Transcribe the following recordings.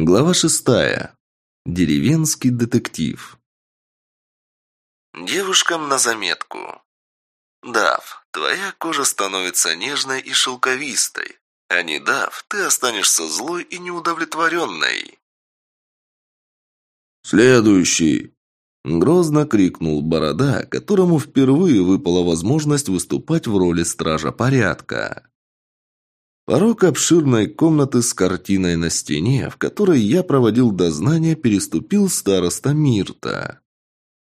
Глава шестая. Деревенский детектив. Девушкам на заметку. Дав, твоя кожа становится нежной и шелковистой. А не дав, ты останешься злой и неудовлетворенной. «Следующий!» Грозно крикнул Борода, которому впервые выпала возможность выступать в роли стража порядка. Порог обширной комнаты с картиной на стене, в которой я проводил дознание, переступил староста Мирта.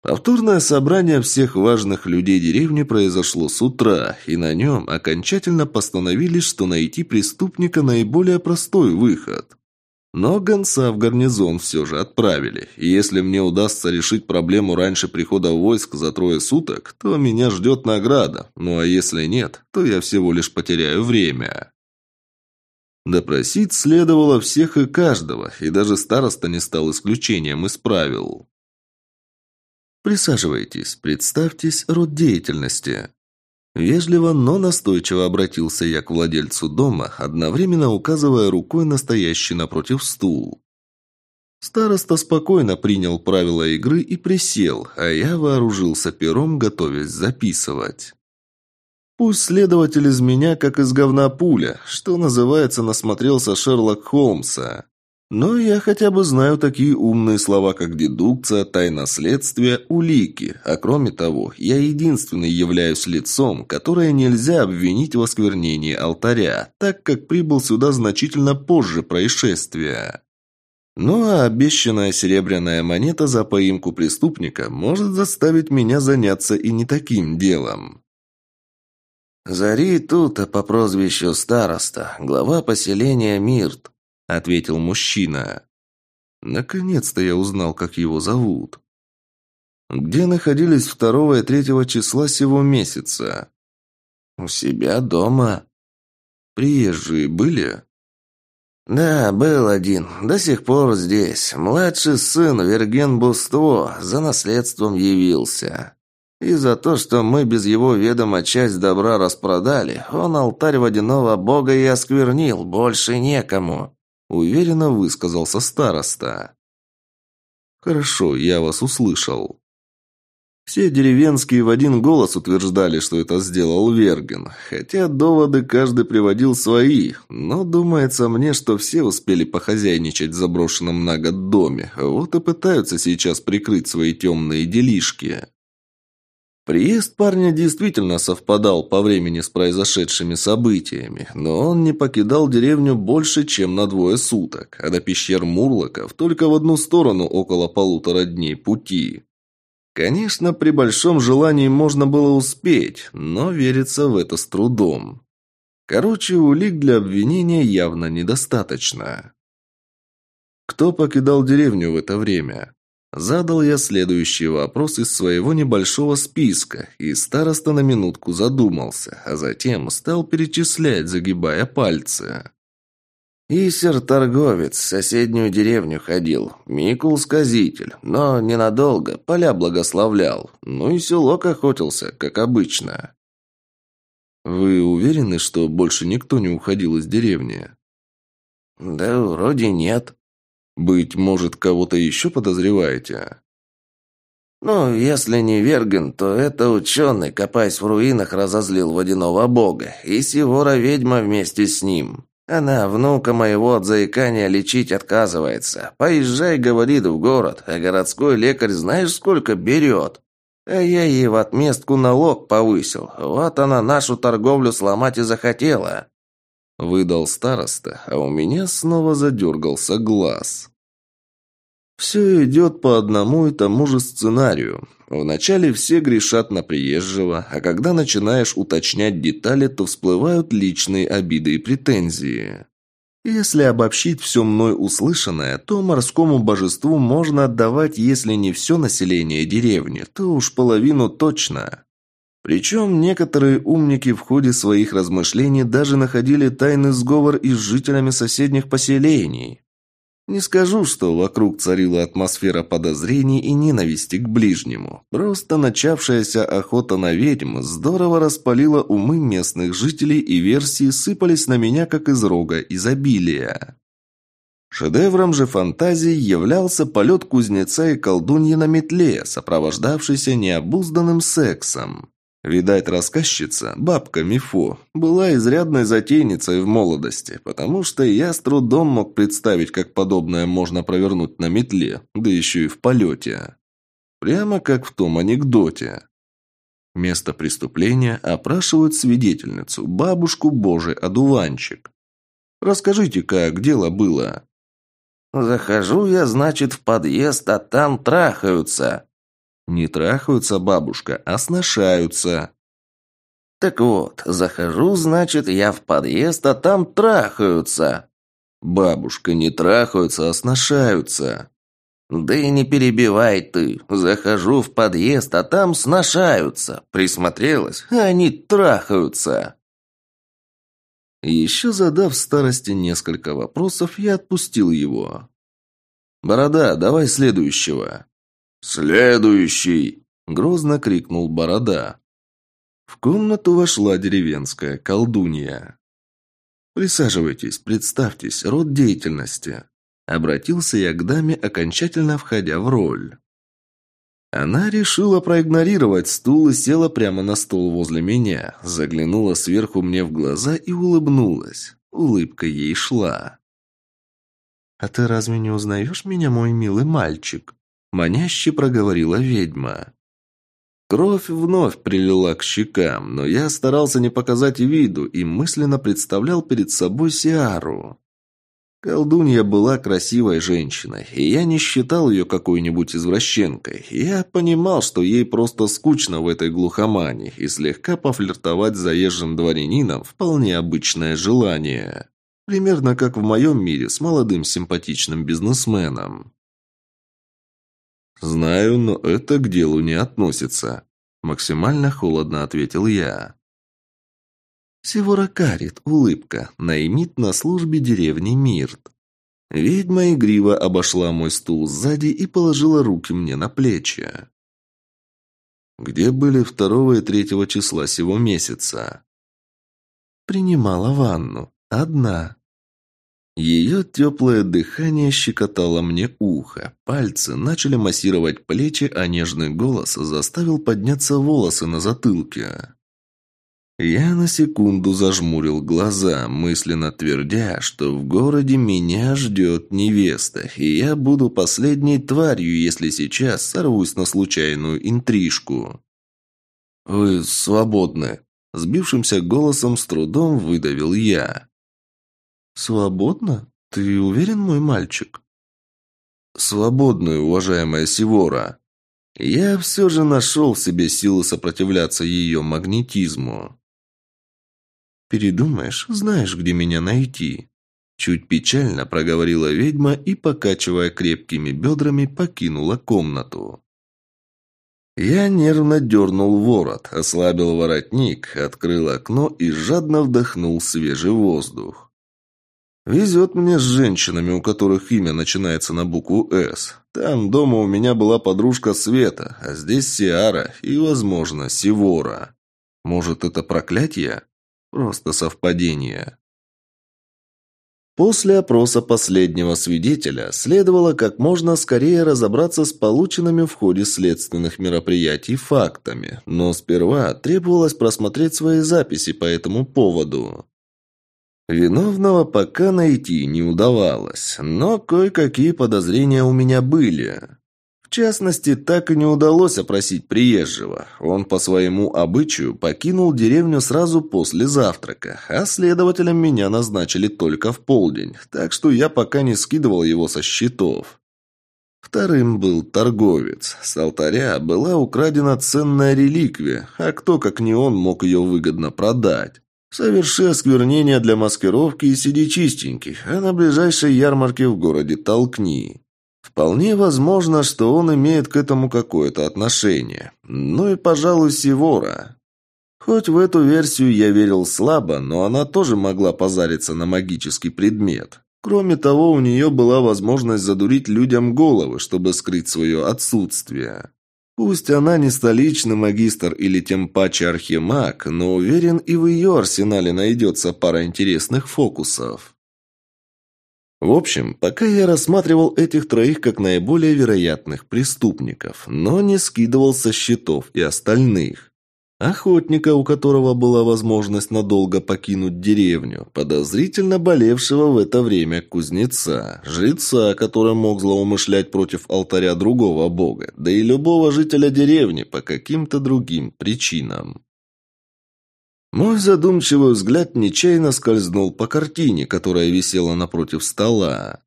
Повторное собрание всех важных людей деревни произошло с утра, и на нем окончательно постановили, что найти преступника наиболее простой выход. Но гонца в гарнизон все же отправили, и если мне удастся решить проблему раньше прихода войск за трое суток, то меня ждет награда, ну а если нет, то я всего лишь потеряю время. Допросить следовало всех и каждого, и даже староста не стал исключением из правил. «Присаживайтесь, представьтесь род деятельности», Вежливо, но настойчиво обратился я к владельцу дома, одновременно указывая рукой на стоящий напротив стул. Староста спокойно принял правила игры и присел, а я вооружился пером, готовясь записывать. Пусть следователь из меня, как из говна пуля, что называется, насмотрелся Шерлок Холмса. Но я хотя бы знаю такие умные слова, как дедукция, тайна следствия, улики. А кроме того, я единственный являюсь лицом, которое нельзя обвинить в осквернении алтаря, так как прибыл сюда значительно позже происшествия. Ну а обещанная серебряная монета за поимку преступника может заставить меня заняться и не таким делом. Зари Тута по прозвищу Староста, глава поселения Мирт ответил мужчина. Наконец-то я узнал, как его зовут. Где находились второго и третьего числа сего месяца? У себя дома. Приезжие были? Да, был один. До сих пор здесь. Младший сын Верген Буство за наследством явился. И за то, что мы без его ведома часть добра распродали, он алтарь водяного бога и осквернил, больше некому. Уверенно высказался староста. «Хорошо, я вас услышал». Все деревенские в один голос утверждали, что это сделал Верген, хотя доводы каждый приводил свои, но думается мне, что все успели похозяйничать в заброшенном на год доме, вот и пытаются сейчас прикрыть свои темные делишки. Приезд парня действительно совпадал по времени с произошедшими событиями, но он не покидал деревню больше, чем на двое суток, а до пещер Мурлоков только в одну сторону около полутора дней пути. Конечно, при большом желании можно было успеть, но верится в это с трудом. Короче, улик для обвинения явно недостаточно. Кто покидал деревню в это время? Задал я следующий вопрос из своего небольшого списка, и староста на минутку задумался, а затем стал перечислять, загибая пальцы. Исер торговец, в соседнюю деревню ходил. Микул сказитель, но ненадолго, поля благословлял. Ну и селок охотился, как обычно. Вы уверены, что больше никто не уходил из деревни? Да вроде нет. Быть может, кого-то еще подозреваете?» «Ну, если не Верген, то это ученый, копаясь в руинах, разозлил водяного бога, и Сивора-ведьма вместе с ним. Она внука моего от заикания лечить отказывается. Поезжай, говорит, в город, а городской лекарь знаешь, сколько берет?» А я ей в отместку налог повысил. Вот она нашу торговлю сломать и захотела. Выдал староста, а у меня снова задергался глаз. Все идет по одному и тому же сценарию. Вначале все грешат на приезжего, а когда начинаешь уточнять детали, то всплывают личные обиды и претензии. Если обобщить все мной услышанное, то морскому божеству можно отдавать, если не все население деревни, то уж половину точно. Причем некоторые умники в ходе своих размышлений даже находили тайный сговор и с жителями соседних поселений. Не скажу, что вокруг царила атмосфера подозрений и ненависти к ближнему. Просто начавшаяся охота на ведьм здорово распалила умы местных жителей, и версии сыпались на меня, как из рога изобилия. Шедевром же фантазии являлся полет кузнеца и колдуньи на метле, сопровождавшийся необузданным сексом. Видать, рассказчица, бабка Мифо, была изрядной затейницей в молодости, потому что я с трудом мог представить, как подобное можно провернуть на метле, да еще и в полете. Прямо как в том анекдоте. Место преступления опрашивают свидетельницу, бабушку Божий одуванчик. Расскажите, как дело было. Захожу я, значит, в подъезд, а там трахаются. Не трахаются, бабушка, а сношаются. Так вот, захожу, значит, я в подъезд, а там трахаются. Бабушка, не трахаются, а сношаются. Да и не перебивай ты. Захожу в подъезд, а там сношаются. Присмотрелась, а они трахаются. Еще задав старости несколько вопросов, я отпустил его. «Борода, давай следующего». «Следующий!» – грозно крикнул Борода. В комнату вошла деревенская колдунья. «Присаживайтесь, представьтесь, род деятельности». Обратился я к даме, окончательно входя в роль. Она решила проигнорировать стул и села прямо на стол возле меня, заглянула сверху мне в глаза и улыбнулась. Улыбка ей шла. «А ты разве не узнаешь меня, мой милый мальчик?» Маняще проговорила ведьма. Кровь вновь прилила к щекам, но я старался не показать виду и мысленно представлял перед собой Сиару. Колдунья была красивой женщиной, и я не считал ее какой-нибудь извращенкой. Я понимал, что ей просто скучно в этой глухомане, и слегка пофлиртовать с заезжим дворянином – вполне обычное желание. Примерно как в моем мире с молодым симпатичным бизнесменом. «Знаю, но это к делу не относится», – максимально холодно ответил я. Севора карит, улыбка, наймит на службе деревни Мирт. Ведьма игриво обошла мой стул сзади и положила руки мне на плечи. Где были второго и третьего числа сего месяца? Принимала ванну. Одна. Ее теплое дыхание щекотало мне ухо, пальцы начали массировать плечи, а нежный голос заставил подняться волосы на затылке. Я на секунду зажмурил глаза, мысленно твердя, что в городе меня ждет невеста, и я буду последней тварью, если сейчас сорвусь на случайную интрижку. «Вы свободны», – сбившимся голосом с трудом выдавил я. «Свободно? Ты уверен, мой мальчик?» «Свободны, уважаемая Сивора». Я все же нашел в себе силы сопротивляться ее магнетизму. «Передумаешь, знаешь, где меня найти». Чуть печально проговорила ведьма и, покачивая крепкими бедрами, покинула комнату. Я нервно дернул ворот, ослабил воротник, открыл окно и жадно вдохнул свежий воздух. Везет мне с женщинами, у которых имя начинается на букву «С». Там дома у меня была подружка Света, а здесь Сиара и, возможно, Сивора. Может, это проклятие? Просто совпадение. После опроса последнего свидетеля следовало как можно скорее разобраться с полученными в ходе следственных мероприятий фактами, но сперва требовалось просмотреть свои записи по этому поводу. Виновного пока найти не удавалось, но кое-какие подозрения у меня были. В частности, так и не удалось опросить приезжего. Он по своему обычаю покинул деревню сразу после завтрака, а следователям меня назначили только в полдень, так что я пока не скидывал его со счетов. Вторым был торговец. С алтаря была украдена ценная реликвия, а кто, как не он, мог ее выгодно продать? Соверши осквернение для маскировки и сиди чистенький, а на ближайшей ярмарке в городе толкни. Вполне возможно, что он имеет к этому какое-то отношение. Ну и, пожалуй, Сивора. Хоть в эту версию я верил слабо, но она тоже могла позариться на магический предмет. Кроме того, у нее была возможность задурить людям головы, чтобы скрыть свое отсутствие. Пусть она не столичный магистр или тем паче архимаг, но уверен, и в ее арсенале найдется пара интересных фокусов. В общем, пока я рассматривал этих троих как наиболее вероятных преступников, но не скидывал со счетов и остальных. Охотника, у которого была возможность надолго покинуть деревню, подозрительно болевшего в это время кузнеца, жреца, который мог злоумышлять против алтаря другого бога, да и любого жителя деревни по каким-то другим причинам. Мой задумчивый взгляд нечаянно скользнул по картине, которая висела напротив стола.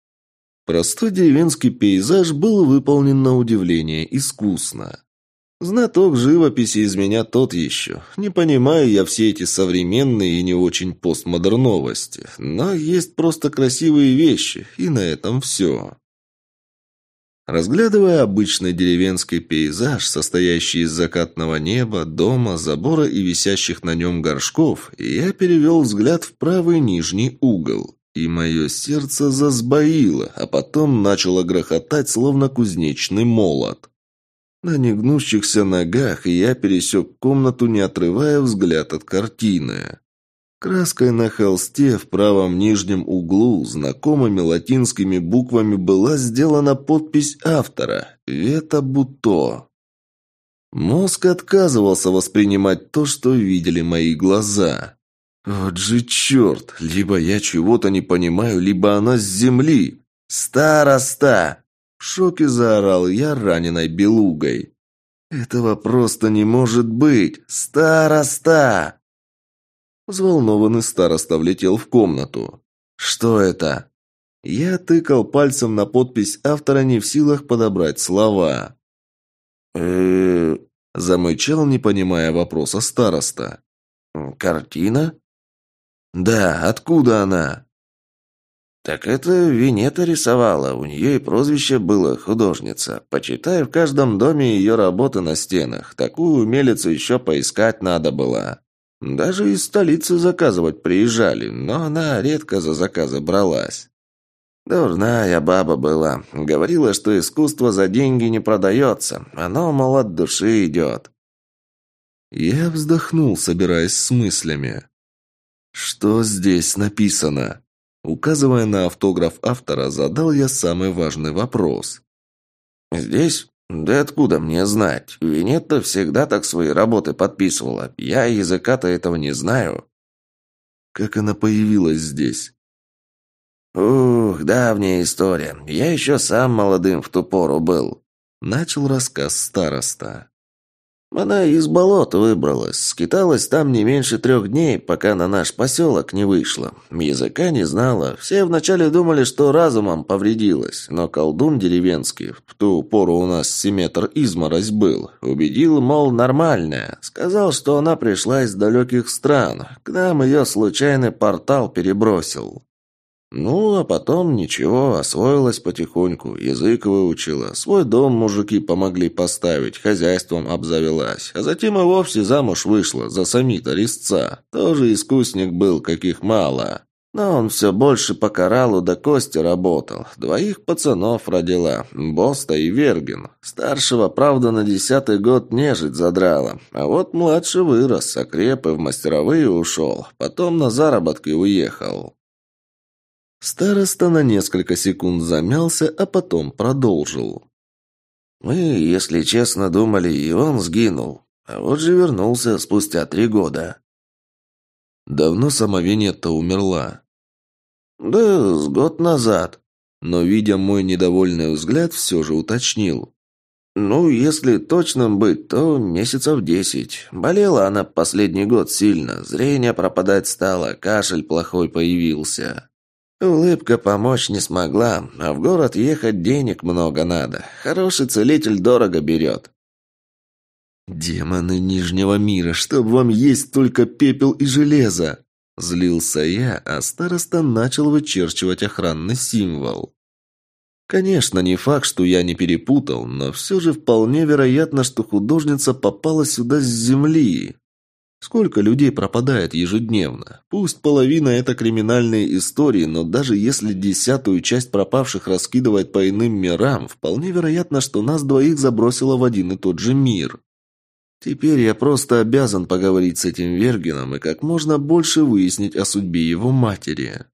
Простой деревенский пейзаж был выполнен на удивление искусно. Знаток живописи из меня тот еще. Не понимаю я все эти современные и не очень постмодерновости. Но есть просто красивые вещи, и на этом все. Разглядывая обычный деревенский пейзаж, состоящий из закатного неба, дома, забора и висящих на нем горшков, я перевел взгляд в правый нижний угол. И мое сердце засбоило, а потом начало грохотать, словно кузнечный молот. На негнущихся ногах я пересек комнату, не отрывая взгляд от картины. Краской на холсте в правом нижнем углу знакомыми латинскими буквами была сделана подпись автора «Вета Буто». Мозг отказывался воспринимать то, что видели мои глаза. Вот же черт! Либо я чего-то не понимаю, либо она с земли. «Староста!» В шоке заорал я раненой белугой. «Этого просто не может быть! Староста!» Взволнованный староста влетел в комнату. «Что это?» Я тыкал пальцем на подпись автора, не в силах подобрать слова. э замычал, не понимая вопроса староста. «Картина?» «Да, откуда она?» «Так это Винета рисовала, у нее и прозвище было художница. Почитай, в каждом доме ее работы на стенах. Такую умелицу еще поискать надо было. Даже из столицы заказывать приезжали, но она редко за заказы бралась. Дурная баба была. Говорила, что искусство за деньги не продается. Оно, мол, от души идет». Я вздохнул, собираясь с мыслями. «Что здесь написано?» Указывая на автограф автора, задал я самый важный вопрос. «Здесь? Да откуда мне знать? Винетта всегда так свои работы подписывала. Я языка-то этого не знаю». «Как она появилась здесь?» «Ух, давняя история. Я еще сам молодым в ту пору был», — начал рассказ староста. Она из болот выбралась, скиталась там не меньше трех дней, пока на наш поселок не вышла. Языка не знала. Все вначале думали, что разумом повредилась, но колдун деревенский, в ту пору у нас семетр изморозь был, убедил, мол, нормальная. Сказал, что она пришла из далеких стран. К нам ее случайный портал перебросил. Ну, а потом ничего, освоилась потихоньку, язык выучила, свой дом мужики помогли поставить, хозяйством обзавелась, а затем и вовсе замуж вышла за самита резца. Тоже искусник был, каких мало. Но он все больше по кораллу до кости работал. Двоих пацанов родила, Боста и Вергин. Старшего, правда, на десятый год нежить задрала. А вот младший вырос, окреп и в мастеровые ушел. Потом на заработки уехал. Староста на несколько секунд замялся, а потом продолжил. «Мы, если честно, думали, и он сгинул. А вот же вернулся спустя три года». «Давно сама Венетта умерла?» «Да, с год назад». Но, видя мой недовольный взгляд, все же уточнил. «Ну, если точным быть, то месяцев десять. Болела она последний год сильно, зрение пропадать стало, кашель плохой появился». Улыбка помочь не смогла, а в город ехать денег много надо. Хороший целитель дорого берет. «Демоны Нижнего мира, чтоб вам есть только пепел и железо!» Злился я, а староста начал вычерчивать охранный символ. Конечно, не факт, что я не перепутал, но все же вполне вероятно, что художница попала сюда с земли. Сколько людей пропадает ежедневно? Пусть половина – это криминальные истории, но даже если десятую часть пропавших раскидывать по иным мирам, вполне вероятно, что нас двоих забросило в один и тот же мир. Теперь я просто обязан поговорить с этим Вергином и как можно больше выяснить о судьбе его матери.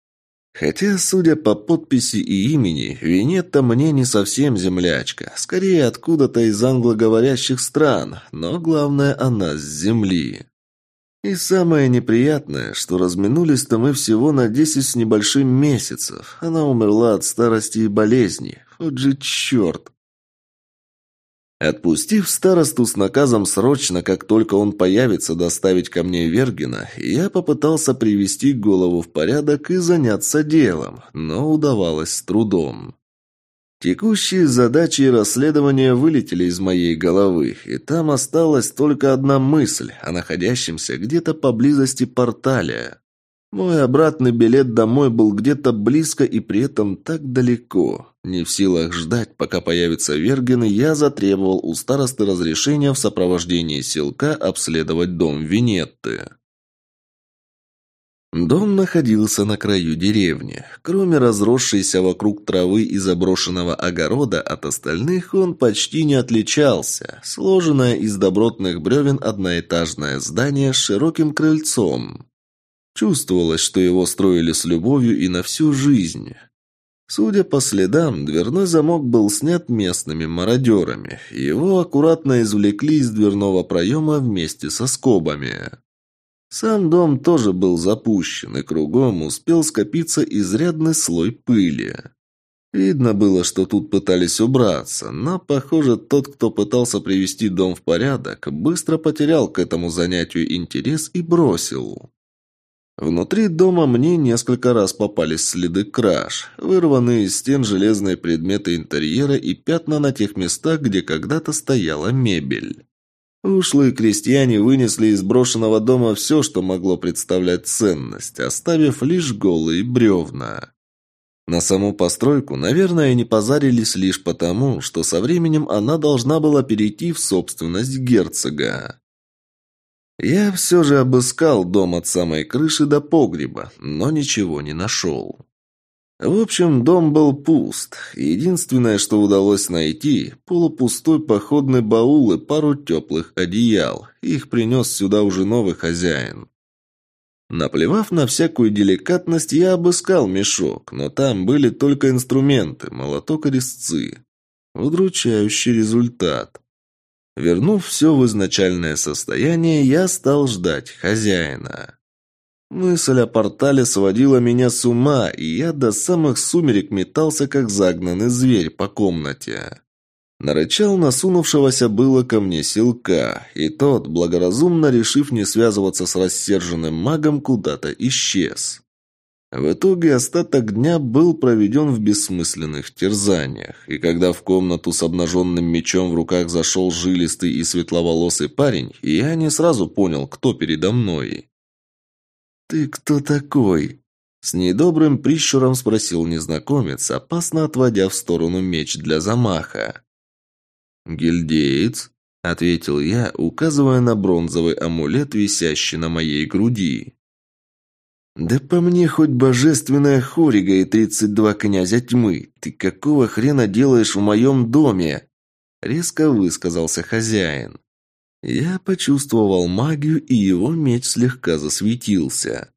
Хотя, судя по подписи и имени, Винетта мне не совсем землячка, скорее откуда-то из англоговорящих стран, но главное, она с земли. И самое неприятное, что разминулись-то мы всего на десять с небольшим месяцев. Она умерла от старости и болезни. Вот же черт! Отпустив старосту с наказом срочно, как только он появится, доставить ко мне Вергина, я попытался привести голову в порядок и заняться делом, но удавалось с трудом. Текущие задачи и расследования вылетели из моей головы, и там осталась только одна мысль о находящемся где-то поблизости портале. Мой обратный билет домой был где-то близко и при этом так далеко. Не в силах ждать, пока появится Верген, я затребовал у старосты разрешения в сопровождении селка обследовать дом Винетты. Дом находился на краю деревни. Кроме разросшейся вокруг травы и заброшенного огорода, от остальных он почти не отличался. Сложенное из добротных бревен одноэтажное здание с широким крыльцом. Чувствовалось, что его строили с любовью и на всю жизнь. Судя по следам, дверной замок был снят местными мародерами. Его аккуратно извлекли из дверного проема вместе со скобами. Сам дом тоже был запущен, и кругом успел скопиться изрядный слой пыли. Видно было, что тут пытались убраться, но, похоже, тот, кто пытался привести дом в порядок, быстро потерял к этому занятию интерес и бросил. Внутри дома мне несколько раз попались следы краж, вырванные из стен железные предметы интерьера и пятна на тех местах, где когда-то стояла мебель. Ушлые крестьяне вынесли из брошенного дома все, что могло представлять ценность, оставив лишь голые бревна. На саму постройку, наверное, не позарились лишь потому, что со временем она должна была перейти в собственность герцога. Я все же обыскал дом от самой крыши до погреба, но ничего не нашел. В общем, дом был пуст. Единственное, что удалось найти – полупустой походный баул и пару теплых одеял. Их принес сюда уже новый хозяин. Наплевав на всякую деликатность, я обыскал мешок, но там были только инструменты, молоток и резцы. Удручающий результат. Вернув все в изначальное состояние, я стал ждать хозяина. Мысль о портале сводила меня с ума, и я до самых сумерек метался, как загнанный зверь по комнате. Нарычал насунувшегося было ко мне силка, и тот, благоразумно решив не связываться с рассерженным магом, куда-то исчез. В итоге остаток дня был проведен в бессмысленных терзаниях, и когда в комнату с обнаженным мечом в руках зашел жилистый и светловолосый парень, я не сразу понял, кто передо мной. «Ты кто такой?» С недобрым прищуром спросил незнакомец, опасно отводя в сторону меч для замаха. «Гильдеец?» — ответил я, указывая на бронзовый амулет, висящий на моей груди. «Да по мне хоть божественная хорига и тридцать два князя тьмы. Ты какого хрена делаешь в моем доме?» Резко высказался хозяин. Я почувствовал магию, и его меч слегка засветился.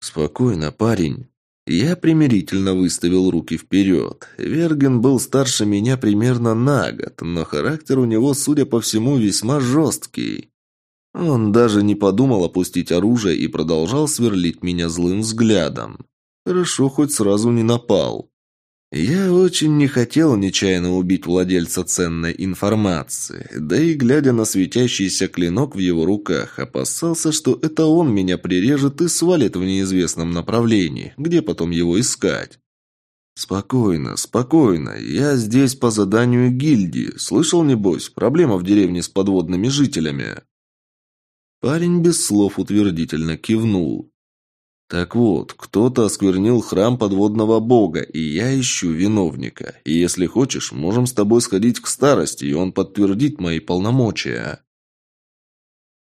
«Спокойно, парень». Я примирительно выставил руки вперед. Верген был старше меня примерно на год, но характер у него, судя по всему, весьма жесткий. Он даже не подумал опустить оружие и продолжал сверлить меня злым взглядом. Хорошо, хоть сразу не напал. Я очень не хотел нечаянно убить владельца ценной информации, да и, глядя на светящийся клинок в его руках, опасался, что это он меня прирежет и свалит в неизвестном направлении, где потом его искать. «Спокойно, спокойно. Я здесь по заданию гильдии. Слышал, небось, проблема в деревне с подводными жителями?» Парень без слов утвердительно кивнул. Так вот, кто-то осквернил храм подводного бога, и я ищу виновника. И если хочешь, можем с тобой сходить к старости, и он подтвердит мои полномочия.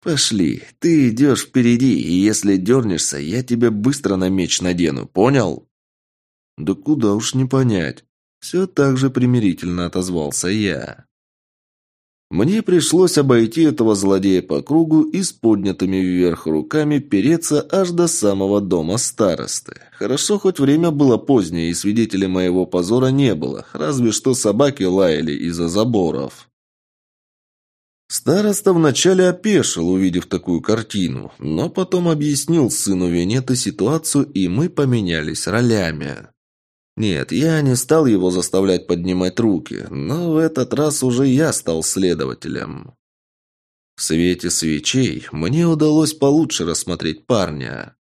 Пошли, ты идешь впереди, и если дернешься, я тебя быстро на меч надену, понял? Да куда уж не понять. Все так же примирительно отозвался я. Мне пришлось обойти этого злодея по кругу и с поднятыми вверх руками переться аж до самого дома старосты. Хорошо, хоть время было позднее, и свидетелей моего позора не было, разве что собаки лаяли из-за заборов. Староста вначале опешил, увидев такую картину, но потом объяснил сыну Венеты ситуацию, и мы поменялись ролями. Нет, я не стал его заставлять поднимать руки, но в этот раз уже я стал следователем. В свете свечей мне удалось получше рассмотреть парня.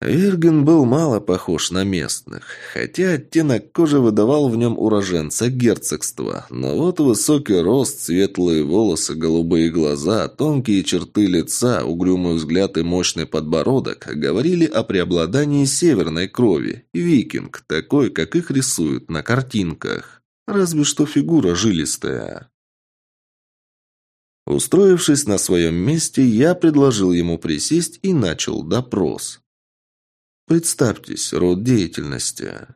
Вирген был мало похож на местных, хотя оттенок кожи выдавал в нем уроженца герцогства, но вот высокий рост, светлые волосы, голубые глаза, тонкие черты лица, угрюмый взгляд и мощный подбородок говорили о преобладании северной крови, викинг, такой, как их рисуют на картинках. Разве что фигура жилистая. Устроившись на своем месте, я предложил ему присесть и начал допрос. Представьтесь, род деятельности.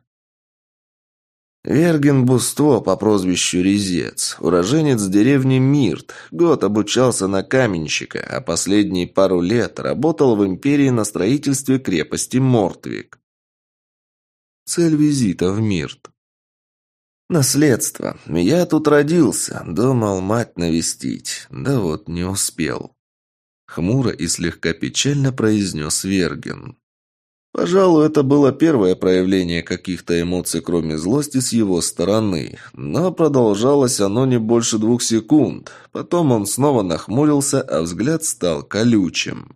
Верген Буство по прозвищу Резец, уроженец деревни Мирт, год обучался на каменщика, а последние пару лет работал в империи на строительстве крепости Мортвик. Цель визита в Мирт. Наследство. Я тут родился, думал мать навестить, да вот не успел. Хмуро и слегка печально произнес Верген. Пожалуй, это было первое проявление каких-то эмоций, кроме злости, с его стороны. Но продолжалось оно не больше двух секунд. Потом он снова нахмурился, а взгляд стал колючим.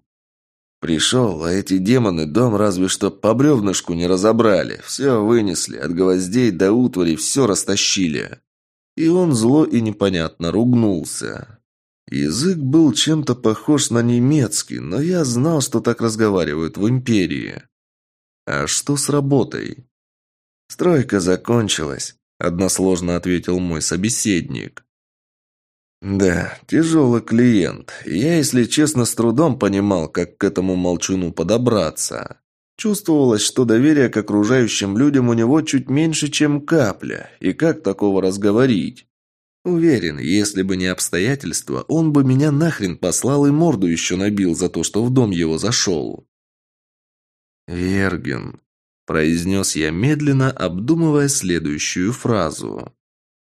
Пришел, а эти демоны дом разве что по бревнышку не разобрали. Все вынесли, от гвоздей до утвари все растащили. И он зло и непонятно ругнулся. Язык был чем-то похож на немецкий, но я знал, что так разговаривают в империи. «А что с работой?» «Стройка закончилась», – односложно ответил мой собеседник. «Да, тяжелый клиент. Я, если честно, с трудом понимал, как к этому молчуну подобраться. Чувствовалось, что доверие к окружающим людям у него чуть меньше, чем капля. И как такого разговорить? Уверен, если бы не обстоятельства, он бы меня нахрен послал и морду еще набил за то, что в дом его зашел. «Верген», – произнес я медленно, обдумывая следующую фразу.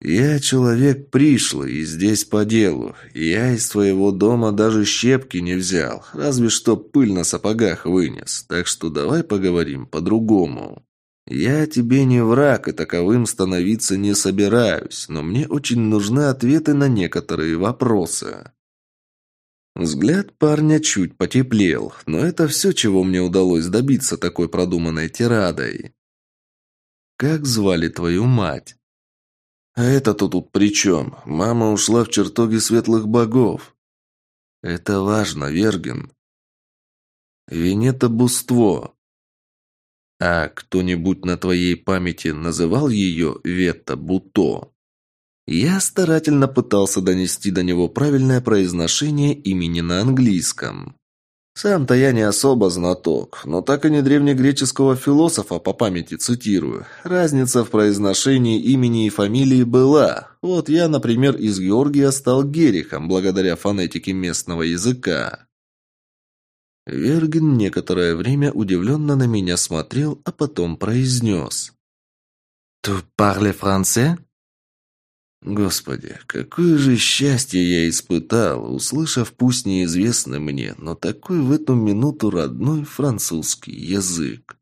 «Я человек пришлый и здесь по делу. Я из своего дома даже щепки не взял, разве что пыль на сапогах вынес, так что давай поговорим по-другому». «Я тебе не враг и таковым становиться не собираюсь, но мне очень нужны ответы на некоторые вопросы». Взгляд парня чуть потеплел, но это все, чего мне удалось добиться такой продуманной тирадой. «Как звали твою мать?» «А это-то тут при чем? Мама ушла в чертоги светлых богов». «Это важно, Верген». «Венета Буство». «А кто-нибудь на твоей памяти называл ее Ветта Буто?» Я старательно пытался донести до него правильное произношение имени на английском. Сам-то я не особо знаток, но так и не древнегреческого философа по памяти цитирую. Разница в произношении имени и фамилии была. Вот я, например, из Георгия стал Герихом благодаря фонетике местного языка. Верген некоторое время удивленно на меня смотрел, а потом произнес. «Tu parles français?» Господи, какое же счастье я испытал, услышав пусть неизвестный мне, но такой в эту минуту родной французский язык.